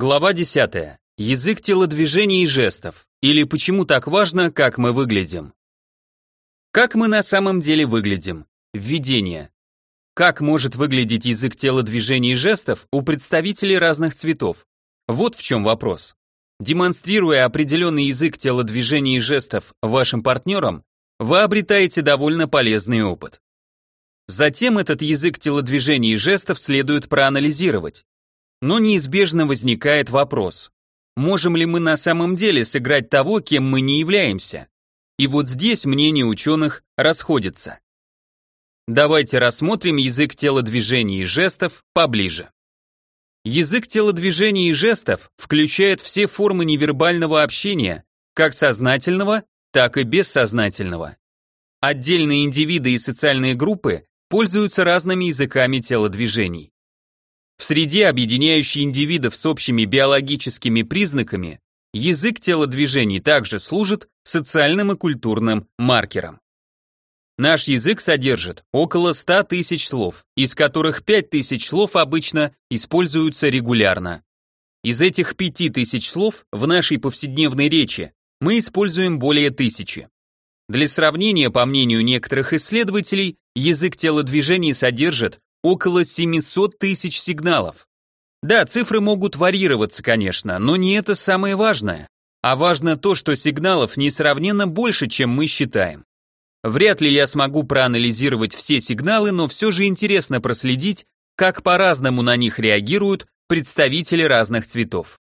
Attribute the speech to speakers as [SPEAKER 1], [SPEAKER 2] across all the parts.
[SPEAKER 1] Глава 10. Язык телодвижений и жестов. Или почему так важно, как мы выглядим. Как мы на самом деле выглядим? Введение. Как может выглядеть язык телодвижений и жестов у представителей разных цветов? Вот в чем вопрос. Демонстрируя определенный язык телодвижений и жестов вашим партнерам, вы обретаете довольно полезный опыт. Затем этот язык телодвижений и жестов следует проанализировать. Но неизбежно возникает вопрос, можем ли мы на самом деле сыграть того, кем мы не являемся? И вот здесь мнения ученых расходятся. Давайте рассмотрим язык телодвижений и жестов поближе. Язык телодвижений и жестов включает все формы невербального общения, как сознательного, так и бессознательного. Отдельные индивиды и социальные группы пользуются разными языками телодвижений. В среде, объединяющей индивидов с общими биологическими признаками, язык телодвижений также служит социальным и культурным маркером. Наш язык содержит около 100 тысяч слов, из которых 5 тысяч слов обычно используются регулярно. Из этих 5 тысяч слов в нашей повседневной речи мы используем более тысячи. Для сравнения, по мнению некоторых исследователей, язык телодвижений содержит около 700 тысяч сигналов. Да, цифры могут варьироваться, конечно, но не это самое важное. А важно то, что сигналов несравненно больше, чем мы считаем. Вряд ли я смогу проанализировать все сигналы, но все же интересно проследить, как по-разному на них реагируют представители разных цветов.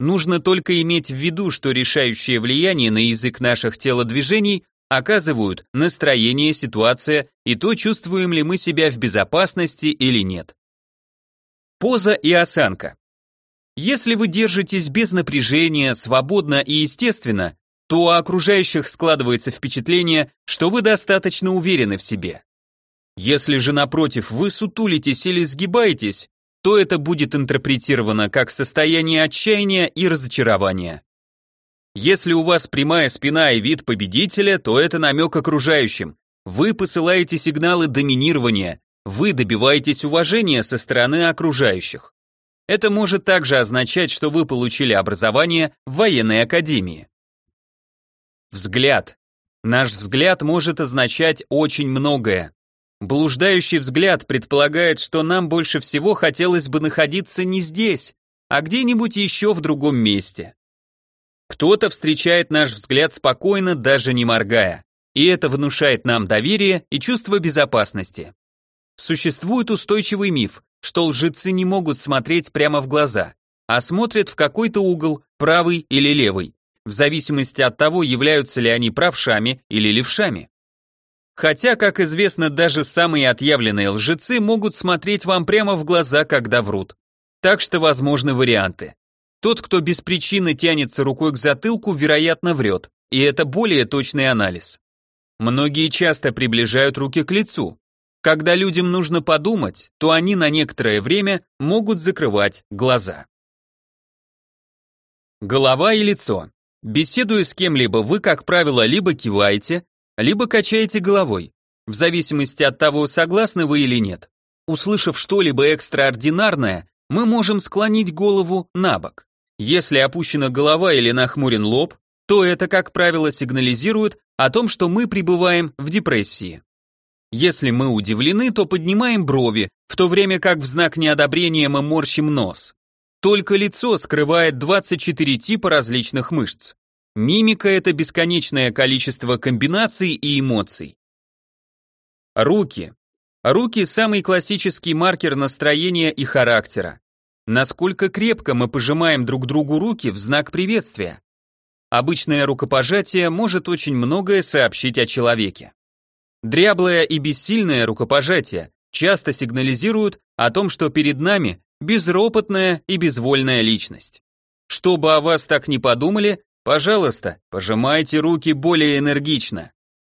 [SPEAKER 1] Нужно только иметь в виду, что решающее влияние на язык наших телодвижений оказывают настроение, ситуация и то, чувствуем ли мы себя в безопасности или нет. Поза и осанка. Если вы держитесь без напряжения, свободно и естественно, то у окружающих складывается впечатление, что вы достаточно уверены в себе. Если же напротив вы сутулитесь или сгибаетесь, то это будет интерпретировано как состояние отчаяния и разочарования. Если у вас прямая спина и вид победителя, то это намек окружающим. Вы посылаете сигналы доминирования, вы добиваетесь уважения со стороны окружающих. Это может также означать, что вы получили образование в военной академии. Взгляд. Наш взгляд может означать очень многое. Блуждающий взгляд предполагает, что нам больше всего хотелось бы находиться не здесь, а где-нибудь еще в другом месте. Кто-то встречает наш взгляд спокойно, даже не моргая, и это внушает нам доверие и чувство безопасности. Существует устойчивый миф, что лжецы не могут смотреть прямо в глаза, а смотрят в какой-то угол, правый или левый, в зависимости от того, являются ли они правшами или левшами. Хотя, как известно, даже самые отъявленные лжецы могут смотреть вам прямо в глаза, когда врут. Так что возможны варианты. Тот, кто без причины тянется рукой к затылку, вероятно, врет, и это более точный анализ. Многие часто приближают руки к лицу. Когда людям нужно подумать, то они на некоторое время могут закрывать глаза. Голова и лицо. Беседуя с кем-либо, вы, как правило, либо киваете, либо качаете головой, в зависимости от того, согласны вы или нет. Услышав что-либо экстраординарное, мы можем склонить голову на бок. Если опущена голова или нахмурен лоб, то это, как правило, сигнализирует о том, что мы пребываем в депрессии. Если мы удивлены, то поднимаем брови, в то время как в знак неодобрения мы морщим нос. Только лицо скрывает 24 типа различных мышц. Мимика – это бесконечное количество комбинаций и эмоций. Руки. Руки – самый классический маркер настроения и характера. Насколько крепко мы пожимаем друг другу руки в знак приветствия. Обычное рукопожатие может очень многое сообщить о человеке. Дряблое и бессильное рукопожатие часто сигнализируют о том, что перед нами безропотная и безвольная личность. Чтобы о вас так не подумали, пожалуйста, пожимайте руки более энергично.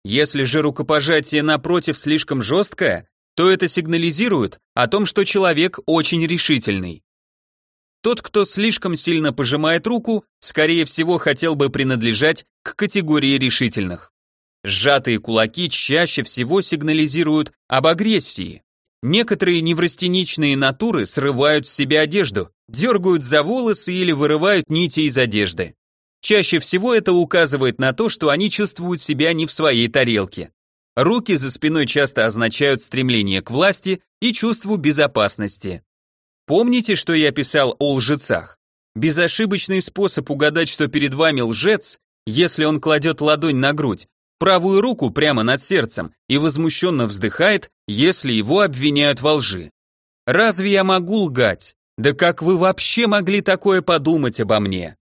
[SPEAKER 1] Если же рукопожатие напротив слишком жесткое, то это сигнализирует о том, что человек очень решительный. Тот, кто слишком сильно пожимает руку, скорее всего хотел бы принадлежать к категории решительных. Сжатые кулаки чаще всего сигнализируют об агрессии. Некоторые неврастеничные натуры срывают с себя одежду, дергают за волосы или вырывают нити из одежды. Чаще всего это указывает на то, что они чувствуют себя не в своей тарелке. Руки за спиной часто означают стремление к власти и чувству безопасности. Помните, что я писал о лжецах? Безошибочный способ угадать, что перед вами лжец, если он кладет ладонь на грудь, правую руку прямо над сердцем и возмущенно вздыхает, если его обвиняют во лжи. Разве я могу лгать? Да как вы вообще могли такое подумать обо мне?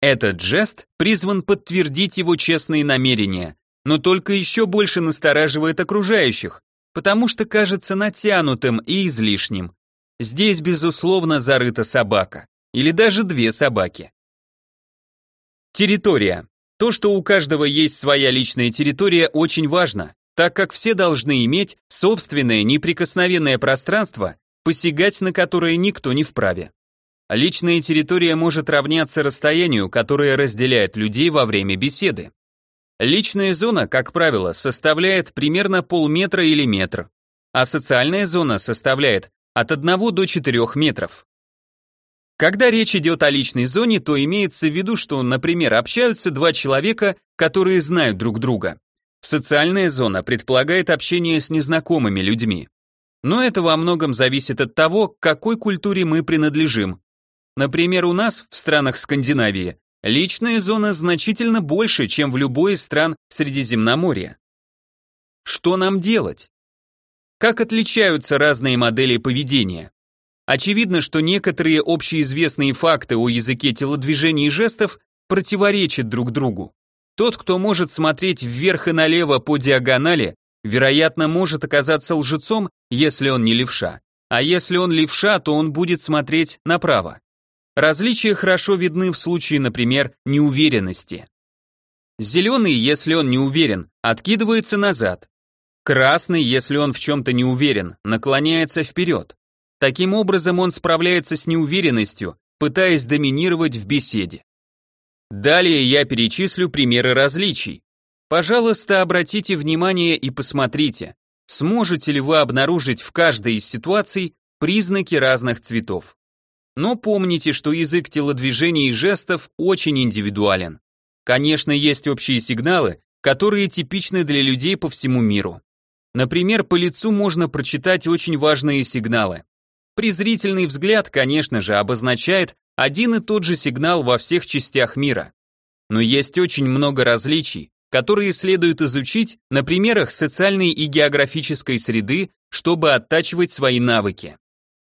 [SPEAKER 1] Этот жест призван подтвердить его честные намерения, но только еще больше настораживает окружающих, потому что кажется натянутым и излишним. Здесь, безусловно, зарыта собака, или даже две собаки. Территория. То, что у каждого есть своя личная территория, очень важно, так как все должны иметь собственное неприкосновенное пространство, посягать на которое никто не вправе. Личная территория может равняться расстоянию, которое разделяет людей во время беседы. Личная зона, как правило, составляет примерно полметра или метр, а социальная зона составляет от 1 до 4 метров. Когда речь идет о личной зоне, то имеется в виду, что, например, общаются два человека, которые знают друг друга. Социальная зона предполагает общение с незнакомыми людьми. Но это во многом зависит от того, к какой культуре мы принадлежим. Например, у нас, в странах Скандинавии, личная зона значительно больше, чем в любой из стран Средиземноморья. Что нам делать? Как отличаются разные модели поведения? Очевидно, что некоторые общеизвестные факты о языке телодвижений и жестов противоречат друг другу. Тот, кто может смотреть вверх и налево по диагонали, вероятно, может оказаться лжецом, если он не левша. А если он левша, то он будет смотреть направо. Различия хорошо видны в случае, например, неуверенности. Зеленый, если он не уверен, откидывается назад. Красный, если он в чем-то не уверен, наклоняется вперед. Таким образом он справляется с неуверенностью, пытаясь доминировать в беседе. Далее я перечислю примеры различий. Пожалуйста, обратите внимание и посмотрите, сможете ли вы обнаружить в каждой из ситуаций признаки разных цветов. Но помните, что язык телодвижений и жестов очень индивидуален. Конечно, есть общие сигналы, которые типичны для людей по всему миру. Например, по лицу можно прочитать очень важные сигналы. Презрительный взгляд, конечно же, обозначает один и тот же сигнал во всех частях мира. Но есть очень много различий, которые следует изучить на примерах социальной и географической среды, чтобы оттачивать свои навыки.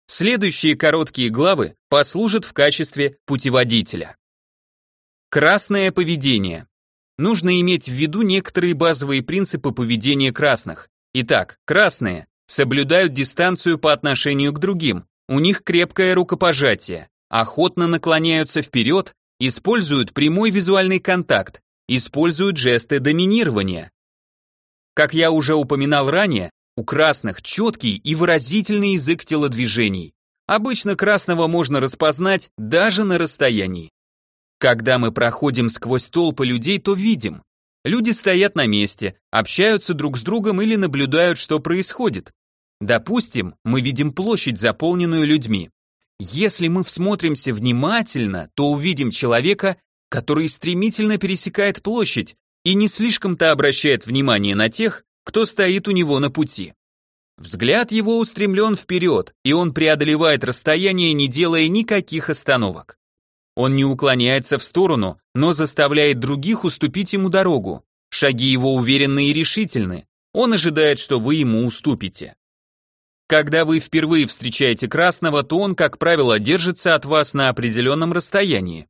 [SPEAKER 1] Следующие короткие главы послужат в качестве путеводителя. Красное поведение. Нужно иметь в виду некоторые базовые принципы поведения красных. Итак, красные соблюдают дистанцию по отношению к другим, у них крепкое рукопожатие, охотно наклоняются вперед, используют прямой визуальный контакт, используют жесты доминирования. Как я уже упоминал ранее, у красных четкий и выразительный язык телодвижений. Обычно красного можно распознать даже на расстоянии. Когда мы проходим сквозь толпы людей, то видим. Люди стоят на месте, общаются друг с другом или наблюдают, что происходит. Допустим, мы видим площадь, заполненную людьми. Если мы всмотримся внимательно, то увидим человека, который стремительно пересекает площадь и не слишком-то обращает внимание на тех, кто стоит у него на пути. Взгляд его устремлен вперед, и он преодолевает расстояние, не делая никаких остановок. Он не уклоняется в сторону, но заставляет других уступить ему дорогу. Шаги его уверенны и решительны. Он ожидает, что вы ему уступите. Когда вы впервые встречаете красного, то он, как правило, держится от вас на определенном расстоянии.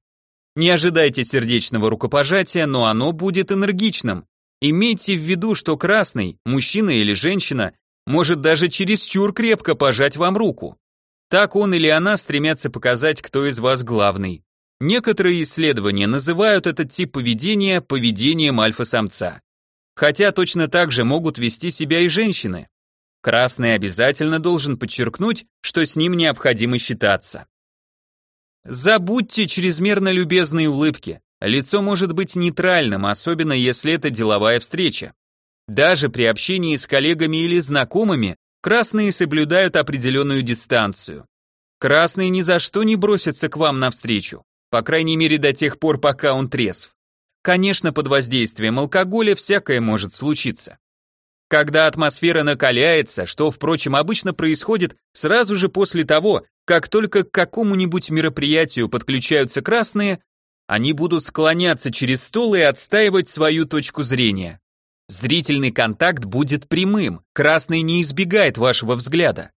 [SPEAKER 1] Не ожидайте сердечного рукопожатия, но оно будет энергичным. Имейте в виду, что красный, мужчина или женщина, может даже чересчур крепко пожать вам руку. Так он или она стремятся показать, кто из вас главный. Некоторые исследования называют этот тип поведения поведением альфа-самца. Хотя точно так же могут вести себя и женщины. Красный обязательно должен подчеркнуть, что с ним необходимо считаться. Забудьте чрезмерно любезные улыбки. Лицо может быть нейтральным, особенно если это деловая встреча. Даже при общении с коллегами или знакомыми Красные соблюдают определенную дистанцию. Красные ни за что не бросятся к вам навстречу, по крайней мере до тех пор, пока он трезв. Конечно, под воздействием алкоголя всякое может случиться. Когда атмосфера накаляется, что, впрочем, обычно происходит сразу же после того, как только к какому-нибудь мероприятию подключаются красные, они будут склоняться через стол и отстаивать свою точку зрения. Зрительный контакт будет прямым, красный не избегает вашего взгляда.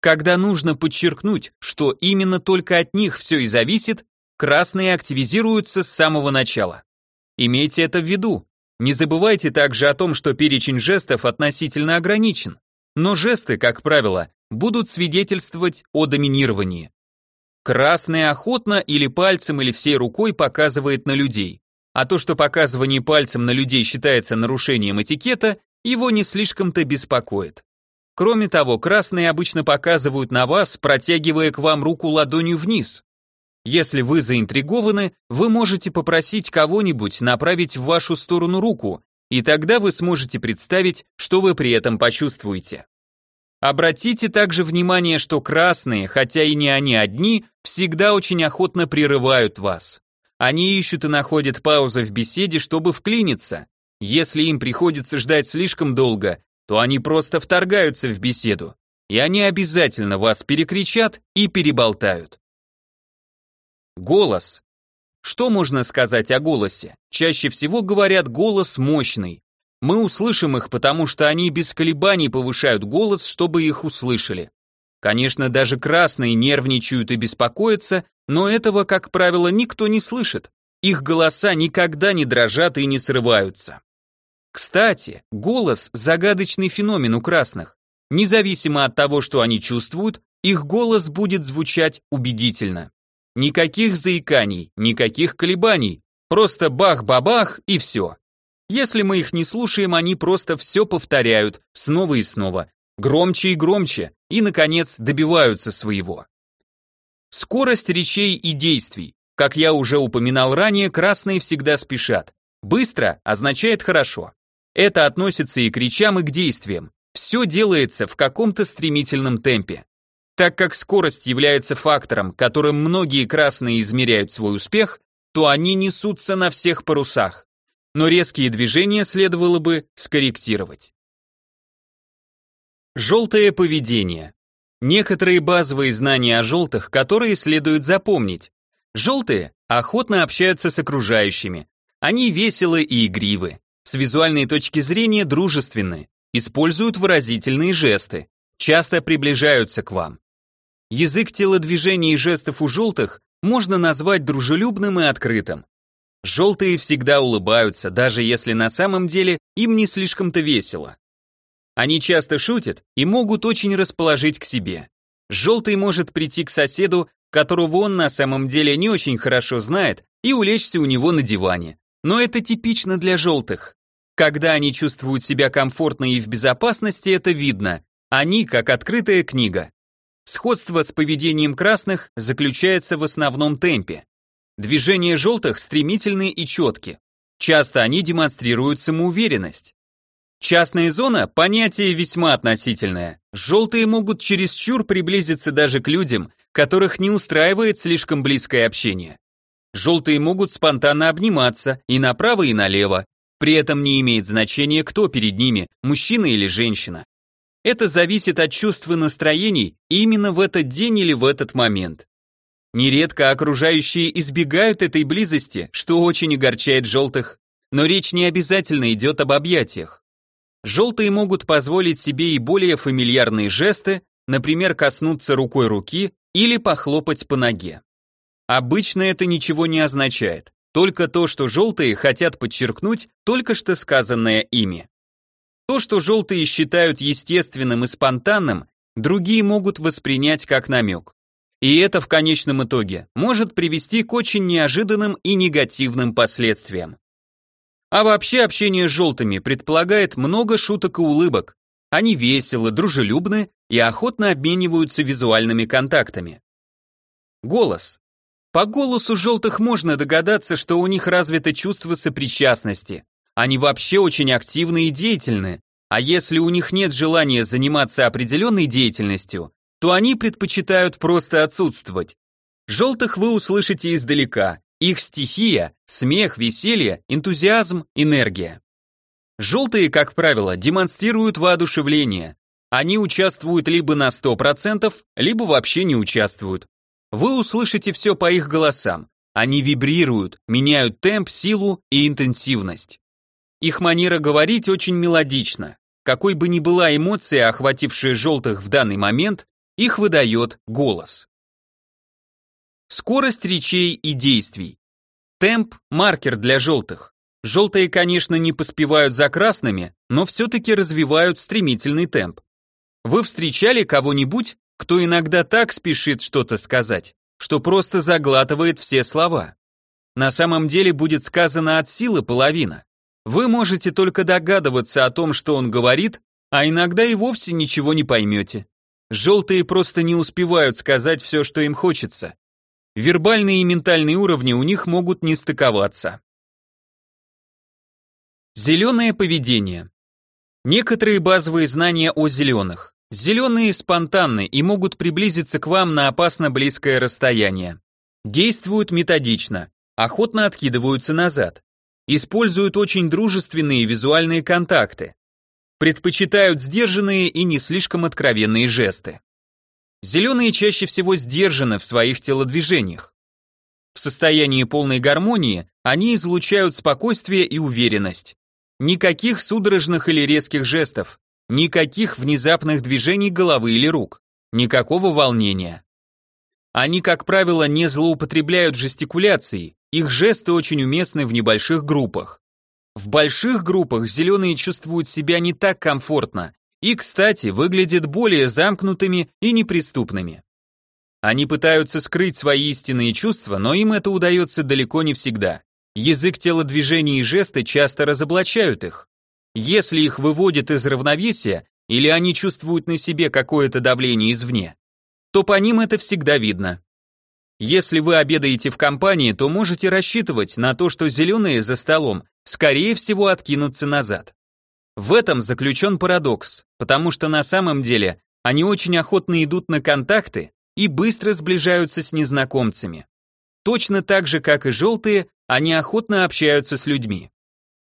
[SPEAKER 1] Когда нужно подчеркнуть, что именно только от них все и зависит, красные активизируются с самого начала. Имейте это в виду. Не забывайте также о том, что перечень жестов относительно ограничен, но жесты, как правило, будут свидетельствовать о доминировании. Красный охотно или пальцем или всей рукой показывает на людей, а то, что показывание пальцем на людей считается нарушением этикета, его не слишком-то беспокоит. Кроме того, красные обычно показывают на вас, протягивая к вам руку ладонью вниз. Если вы заинтригованы, вы можете попросить кого-нибудь направить в вашу сторону руку, и тогда вы сможете представить, что вы при этом почувствуете. Обратите также внимание, что красные, хотя и не они одни, всегда очень охотно прерывают вас. Они ищут и находят паузы в беседе, чтобы вклиниться. Если им приходится ждать слишком долго, то они просто вторгаются в беседу, и они обязательно вас перекричат и переболтают. Голос. Что можно сказать о голосе? Чаще всего говорят голос мощный. Мы услышим их, потому что они без колебаний повышают голос, чтобы их услышали. Конечно, даже красные нервничают и беспокоятся, но этого, как правило, никто не слышит. Их голоса никогда не дрожат и не срываются. Кстати, голос – загадочный феномен у красных. Независимо от того, что они чувствуют, их голос будет звучать убедительно. Никаких заиканий, никаких колебаний, просто бах-бабах и все. Если мы их не слушаем, они просто все повторяют снова и снова, громче и громче, и, наконец, добиваются своего. Скорость речей и действий. Как я уже упоминал ранее, красные всегда спешат. Быстро означает хорошо. Это относится и к речам, и к действиям. Все делается в каком-то стремительном темпе. Так как скорость является фактором, которым многие красные измеряют свой успех, то они несутся на всех парусах. Но резкие движения следовало бы скорректировать. Желтое поведение. Некоторые базовые знания о желтых, которые следует запомнить. Желтые охотно общаются с окружающими. Они веселы и игривы. С визуальной точки зрения дружественны. Используют выразительные жесты. Часто приближаются к вам. Язык телодвижений и жестов у желтых можно назвать дружелюбным и открытым. Желтые всегда улыбаются, даже если на самом деле им не слишком-то весело. Они часто шутят и могут очень расположить к себе. Желтый может прийти к соседу, которого он на самом деле не очень хорошо знает, и улечься у него на диване. Но это типично для желтых. Когда они чувствуют себя комфортно и в безопасности, это видно. Они как открытая книга. Сходство с поведением красных заключается в основном темпе. Движения желтых стремительны и четки. Часто они демонстрируют самоуверенность. Частная зона – понятие весьма относительное. Желтые могут чересчур приблизиться даже к людям, которых не устраивает слишком близкое общение. Желтые могут спонтанно обниматься и направо, и налево, при этом не имеет значения, кто перед ними, мужчина или женщина. Это зависит от чувств и настроений именно в этот день или в этот момент. Нередко окружающие избегают этой близости, что очень огорчает желтых, но речь не обязательно идет об объятиях. Желтые могут позволить себе и более фамильярные жесты, например, коснуться рукой руки или похлопать по ноге. Обычно это ничего не означает, только то, что желтые хотят подчеркнуть только что сказанное ими. То, что желтые считают естественным и спонтанным, другие могут воспринять как намек. И это в конечном итоге может привести к очень неожиданным и негативным последствиям. А вообще общение с желтыми предполагает много шуток и улыбок. Они веселы, дружелюбны и охотно обмениваются визуальными контактами. Голос. По голосу желтых можно догадаться, что у них развито чувство сопричастности, они вообще очень активны и деятельны, А если у них нет желания заниматься определенной деятельностью, то они предпочитают просто отсутствовать. Желтых вы услышите издалека. Их стихия – смех, веселье, энтузиазм, энергия. Желтые, как правило, демонстрируют воодушевление. Они участвуют либо на 100%, либо вообще не участвуют. Вы услышите все по их голосам. Они вибрируют, меняют темп, силу и интенсивность. Их манера говорить очень мелодична. Какой бы ни была эмоция, охватившая желтых в данный момент, их выдает голос. Скорость речей и действий. Темп – маркер для желтых. Желтые, конечно, не поспевают за красными, но все-таки развивают стремительный темп. Вы встречали кого-нибудь, кто иногда так спешит что-то сказать, что просто заглатывает все слова? На самом деле будет сказано от силы половина. Вы можете только догадываться о том, что он говорит, а иногда и вовсе ничего не поймете. Желтые просто не успевают сказать все, что им хочется. Вербальные и ментальные уровни у них могут не стыковаться. Зеленое поведение. Некоторые базовые знания о зеленых. Зеленые спонтанны и могут приблизиться к вам на опасно близкое расстояние. Действуют методично, охотно откидываются назад. Используют очень дружественные визуальные контакты. Предпочитают сдержанные и не слишком откровенные жесты. Зеленые чаще всего сдержаны в своих телодвижениях. В состоянии полной гармонии они излучают спокойствие и уверенность. Никаких судорожных или резких жестов, никаких внезапных движений головы или рук, никакого волнения. Они, как правило, не злоупотребляют жестикуляцией, их жесты очень уместны в небольших группах. В больших группах зеленые чувствуют себя не так комфортно и, кстати, выглядят более замкнутыми и неприступными. Они пытаются скрыть свои истинные чувства, но им это удается далеко не всегда. Язык телодвижений и жесты часто разоблачают их. Если их выводят из равновесия, или они чувствуют на себе какое-то давление извне, то по ним это всегда видно. Если вы обедаете в компании, то можете рассчитывать на то, что зеленые за столом скорее всего откинутся назад. В этом заключен парадокс, потому что на самом деле они очень охотно идут на контакты и быстро сближаются с незнакомцами. Точно так же, как и желтые, они охотно общаются с людьми.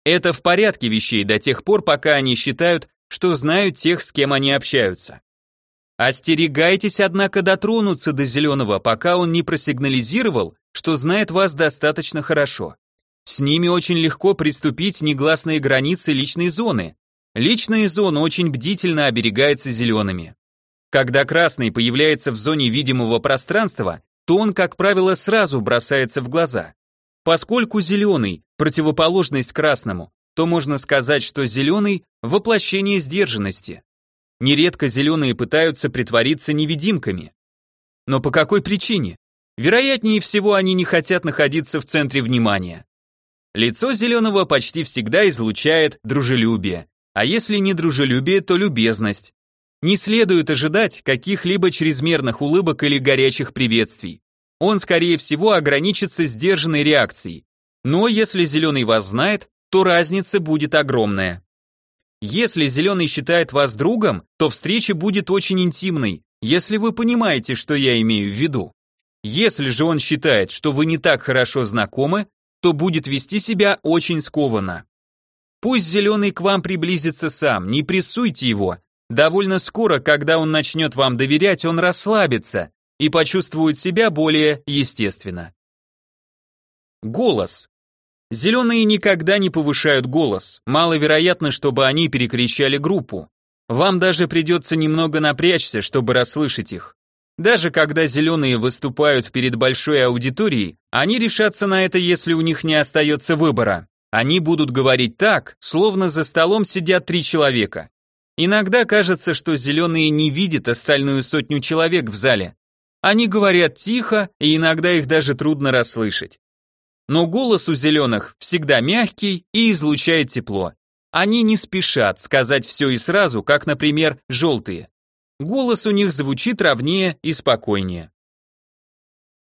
[SPEAKER 1] Это в порядке вещей до тех пор, пока они считают, что знают тех, с кем они общаются. Остерегайтесь, однако, дотронуться до зеленого, пока он не просигнализировал, что знает вас достаточно хорошо. С ними очень легко приступить негласные границы личной зоны, Личная зона очень бдительно оберегается зелеными. Когда красный появляется в зоне видимого пространства, то он, как правило, сразу бросается в глаза. Поскольку зеленый – противоположность красному, то можно сказать, что зеленый – воплощение сдержанности. Нередко зеленые пытаются притвориться невидимками. Но по какой причине? Вероятнее всего, они не хотят находиться в центре внимания. Лицо зеленого почти всегда излучает дружелюбие, а если не дружелюбие, то любезность. Не следует ожидать каких-либо чрезмерных улыбок или горячих приветствий. Он, скорее всего, ограничится сдержанной реакцией. Но если зеленый вас знает, то разница будет огромная. Если зеленый считает вас другом, то встреча будет очень интимной, если вы понимаете, что я имею в виду. Если же он считает, что вы не так хорошо знакомы, то будет вести себя очень скованно. Пусть зеленый к вам приблизится сам, не прессуйте его. Довольно скоро, когда он начнет вам доверять, он расслабится и почувствует себя более естественно. Голос. Зеленые никогда не повышают голос, маловероятно, чтобы они перекричали группу. Вам даже придется немного напрячься, чтобы расслышать их. Даже когда зеленые выступают перед большой аудиторией, они решатся на это, если у них не остается выбора. Они будут говорить так, словно за столом сидят три человека. Иногда кажется, что зеленые не видят остальную сотню человек в зале. Они говорят тихо, и иногда их даже трудно расслышать. Но голос у зеленых всегда мягкий и излучает тепло. Они не спешат сказать все и сразу, как, например, желтые. Голос у них звучит ровнее и спокойнее.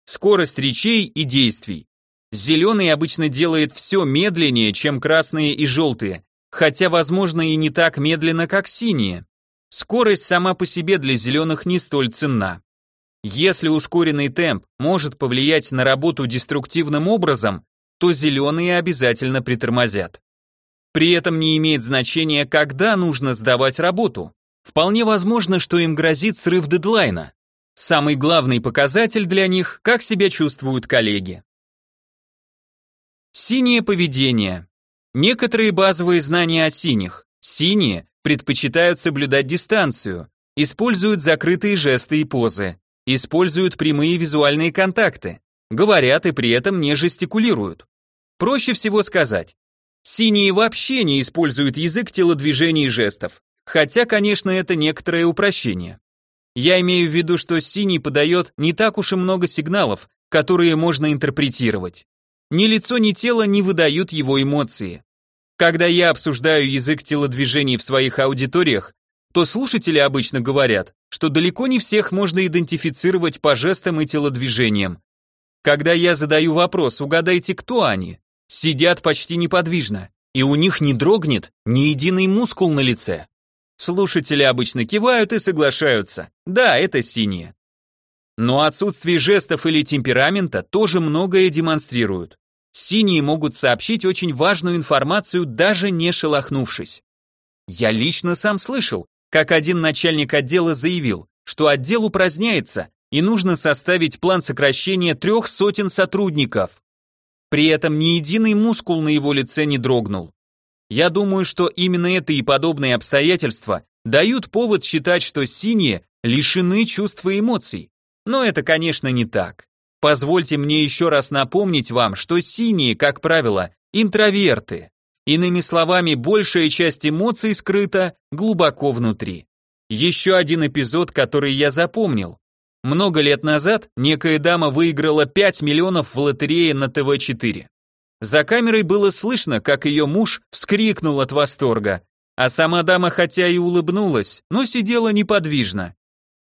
[SPEAKER 1] Скорость речей и действий. Зеленый обычно делает все медленнее, чем красные и желтые, хотя, возможно, и не так медленно, как синие. Скорость сама по себе для зеленых не столь ценна. Если ускоренный темп может повлиять на работу деструктивным образом, то зеленые обязательно притормозят. При этом не имеет значения, когда нужно сдавать работу. Вполне возможно, что им грозит срыв дедлайна. Самый главный показатель для них – как себя чувствуют коллеги. Синее поведение. Некоторые базовые знания о синих. Синие предпочитают соблюдать дистанцию, используют закрытые жесты и позы, используют прямые визуальные контакты, говорят и при этом не жестикулируют. Проще всего сказать, синие вообще не используют язык телодвижений и жестов, хотя, конечно, это некоторое упрощение. Я имею в виду, что синий подает не так уж и много сигналов, которые можно интерпретировать. Ни лицо, ни тело не выдают его эмоции. Когда я обсуждаю язык телодвижений в своих аудиториях, то слушатели обычно говорят, что далеко не всех можно идентифицировать по жестам и телодвижениям. Когда я задаю вопрос, угадайте, кто они, сидят почти неподвижно, и у них не дрогнет ни единый мускул на лице. Слушатели обычно кивают и соглашаются. Да, это синие. Но отсутствие жестов или темперамента тоже многое демонстрируют. Синие могут сообщить очень важную информацию, даже не шелохнувшись. Я лично сам слышал, как один начальник отдела заявил, что отдел упраздняется и нужно составить план сокращения трех сотен сотрудников. При этом ни единый мускул на его лице не дрогнул. Я думаю, что именно это и подобные обстоятельства дают повод считать, что синие лишены чувств и эмоций. Но это, конечно, не так. Позвольте мне еще раз напомнить вам, что синие, как правило, интроверты. Иными словами, большая часть эмоций скрыта глубоко внутри. Еще один эпизод, который я запомнил. Много лет назад некая дама выиграла 5 миллионов в лотерее на ТВ-4. За камерой было слышно, как ее муж вскрикнул от восторга, а сама дама хотя и улыбнулась, но сидела неподвижно.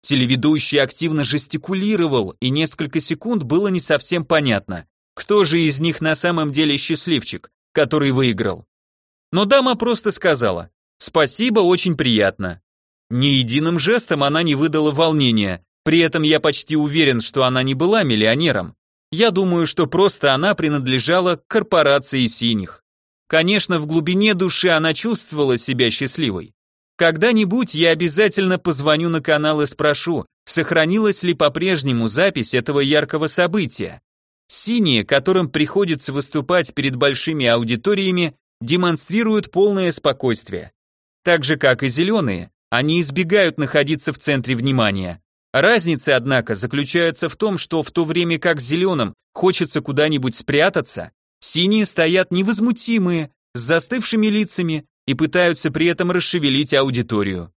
[SPEAKER 1] Телеведущий активно жестикулировал, и несколько секунд было не совсем понятно, кто же из них на самом деле счастливчик, который выиграл. Но дама просто сказала «Спасибо, очень приятно». Ни единым жестом она не выдала волнения, при этом я почти уверен, что она не была миллионером. Я думаю, что просто она принадлежала к корпорации синих. Конечно, в глубине души она чувствовала себя счастливой. Когда-нибудь я обязательно позвоню на канал и спрошу, сохранилась ли по-прежнему запись этого яркого события. Синие, которым приходится выступать перед большими аудиториями, демонстрируют полное спокойствие. Так же, как и зеленые, они избегают находиться в центре внимания. Разница, однако, заключается в том, что в то время как зеленым хочется куда-нибудь спрятаться, синие стоят невозмутимые, с застывшими лицами, и пытаются при этом расшевелить аудиторию.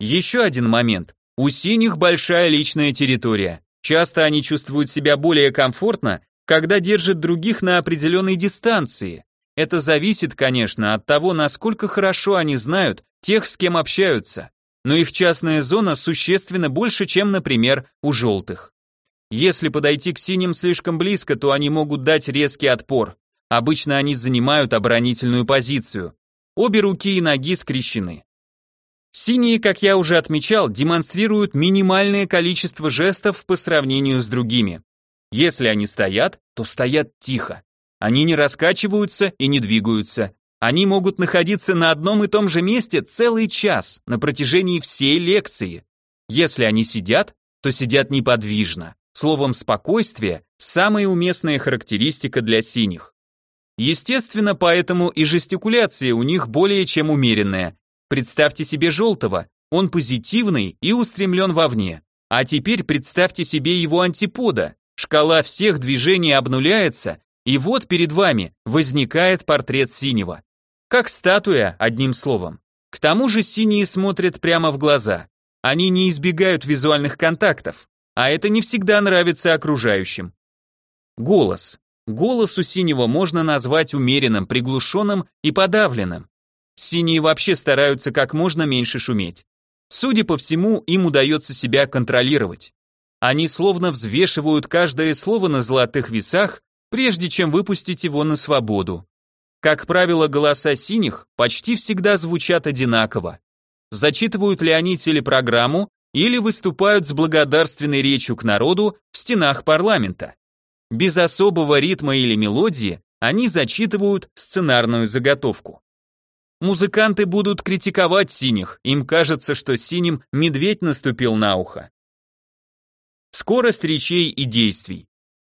[SPEAKER 1] Еще один момент. У синих большая личная территория. Часто они чувствуют себя более комфортно, когда держат других на определенной дистанции. Это зависит, конечно, от того, насколько хорошо они знают тех, с кем общаются. Но их частная зона существенно больше, чем, например, у желтых. Если подойти к синим слишком близко, то они могут дать резкий отпор. Обычно они занимают оборонительную позицию. Обе руки и ноги скрещены. Синие, как я уже отмечал, демонстрируют минимальное количество жестов по сравнению с другими. Если они стоят, то стоят тихо. Они не раскачиваются и не двигаются. Они могут находиться на одном и том же месте целый час на протяжении всей лекции. Если они сидят, то сидят неподвижно. Словом, спокойствие – самая уместная характеристика для синих. Естественно, поэтому и жестикуляция у них более чем умеренная. Представьте себе желтого, он позитивный и устремлен вовне. А теперь представьте себе его антипода. Шкала всех движений обнуляется, и вот перед вами возникает портрет синего. Как статуя, одним словом. К тому же синие смотрят прямо в глаза. Они не избегают визуальных контактов, а это не всегда нравится окружающим. Голос. Голос у синего можно назвать умеренным, приглушенным и подавленным. Синие вообще стараются как можно меньше шуметь. Судя по всему, им удается себя контролировать. Они словно взвешивают каждое слово на золотых весах, прежде чем выпустить его на свободу. Как правило, голоса синих почти всегда звучат одинаково. Зачитывают ли они телепрограмму или выступают с благодарственной речью к народу в стенах парламента. Без особого ритма или мелодии они зачитывают сценарную заготовку. Музыканты будут критиковать синих, им кажется, что синим медведь наступил на ухо. Скорость речей и действий.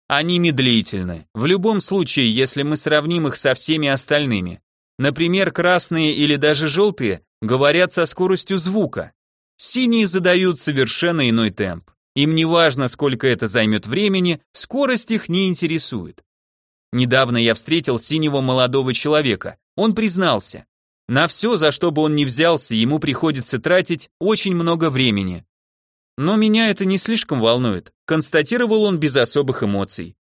[SPEAKER 1] Они медлительны. В любом случае, если мы сравним их со всеми остальными. Например, красные или даже желтые говорят со скоростью звука. Синие задают совершенно иной темп. Им не важно, сколько это займет времени, скорость их не интересует. Недавно я встретил синего молодого человека. Он признался. На все, за что бы он ни взялся, ему приходится тратить очень много времени. Но меня это не слишком волнует, констатировал он без особых эмоций.